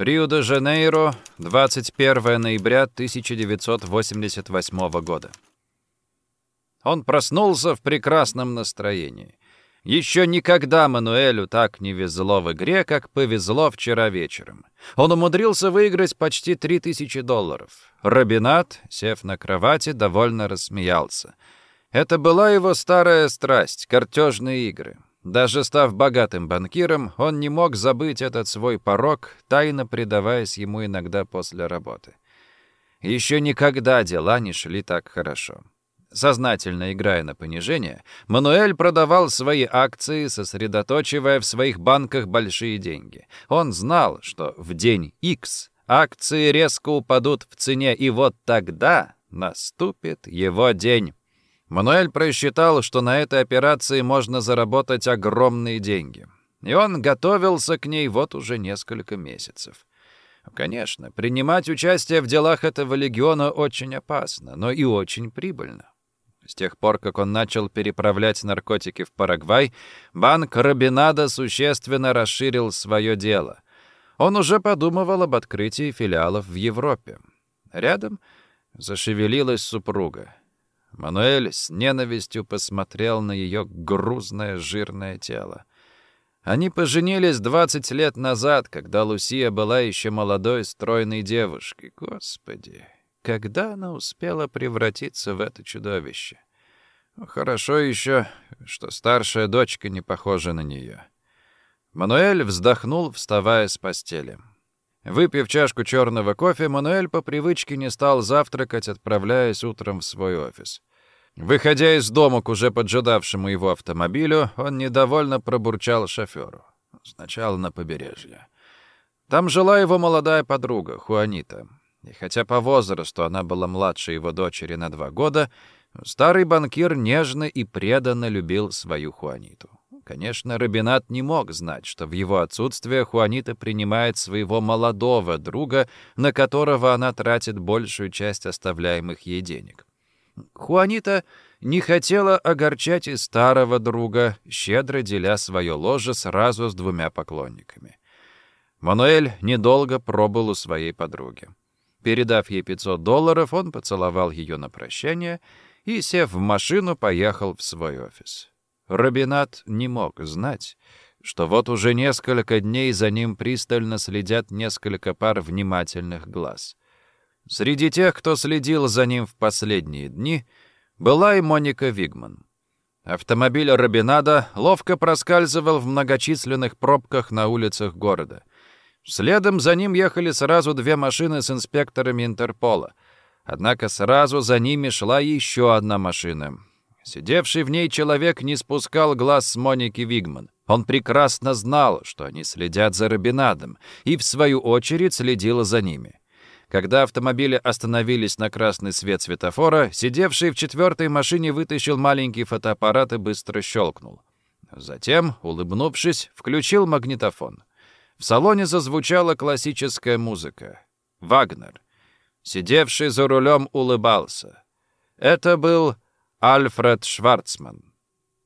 Рио-де-Жанейро, 21 ноября 1988 года. Он проснулся в прекрасном настроении. Еще никогда Мануэлю так не везло в игре, как повезло вчера вечером. Он умудрился выиграть почти 3000 долларов. Робинат, сев на кровати, довольно рассмеялся. Это была его старая страсть — картежные игры. Даже став богатым банкиром, он не мог забыть этот свой порог, тайно предаваясь ему иногда после работы. Еще никогда дела не шли так хорошо. Сознательно играя на понижение, Мануэль продавал свои акции, сосредоточивая в своих банках большие деньги. Он знал, что в день X акции резко упадут в цене, и вот тогда наступит его день. Мануэль просчитал, что на этой операции можно заработать огромные деньги. И он готовился к ней вот уже несколько месяцев. Конечно, принимать участие в делах этого легиона очень опасно, но и очень прибыльно. С тех пор, как он начал переправлять наркотики в Парагвай, банк Робинада существенно расширил свое дело. Он уже подумывал об открытии филиалов в Европе. Рядом зашевелилась супруга. Мануэль с ненавистью посмотрел на ее грузное жирное тело. Они поженились 20 лет назад, когда Лусия была еще молодой, стройной девушкой. Господи, когда она успела превратиться в это чудовище? Хорошо еще, что старшая дочка не похожа на нее. Мануэль вздохнул, вставая с постели. Выпив чашку черного кофе, Мануэль по привычке не стал завтракать, отправляясь утром в свой офис. Выходя из дома к уже поджидавшему его автомобилю, он недовольно пробурчал шоферу. Сначала на побережье. Там жила его молодая подруга, Хуанита. И хотя по возрасту она была младше его дочери на два года, старый банкир нежно и преданно любил свою Хуаниту. Конечно, Робинат не мог знать, что в его отсутствие Хуанита принимает своего молодого друга, на которого она тратит большую часть оставляемых ей денег. Хуанита не хотела огорчать и старого друга, щедро деля свое ложе сразу с двумя поклонниками. Мануэль недолго пробыл у своей подруги. Передав ей 500 долларов, он поцеловал ее на прощание и, сев в машину, поехал в свой офис. Робинат не мог знать, что вот уже несколько дней за ним пристально следят несколько пар внимательных глаз. Среди тех, кто следил за ним в последние дни, была и Моника Вигман. Автомобиль Робинада ловко проскальзывал в многочисленных пробках на улицах города. Следом за ним ехали сразу две машины с инспекторами Интерпола. Однако сразу за ними шла еще одна машина. Сидевший в ней человек не спускал глаз с Моники Вигман. Он прекрасно знал, что они следят за Робинадом, и в свою очередь следил за ними. Когда автомобили остановились на красный свет светофора, сидевший в четвертой машине вытащил маленький фотоаппарат и быстро щелкнул. Затем, улыбнувшись, включил магнитофон. В салоне зазвучала классическая музыка. Вагнер. Сидевший за рулем улыбался. Это был Альфред Шварцман.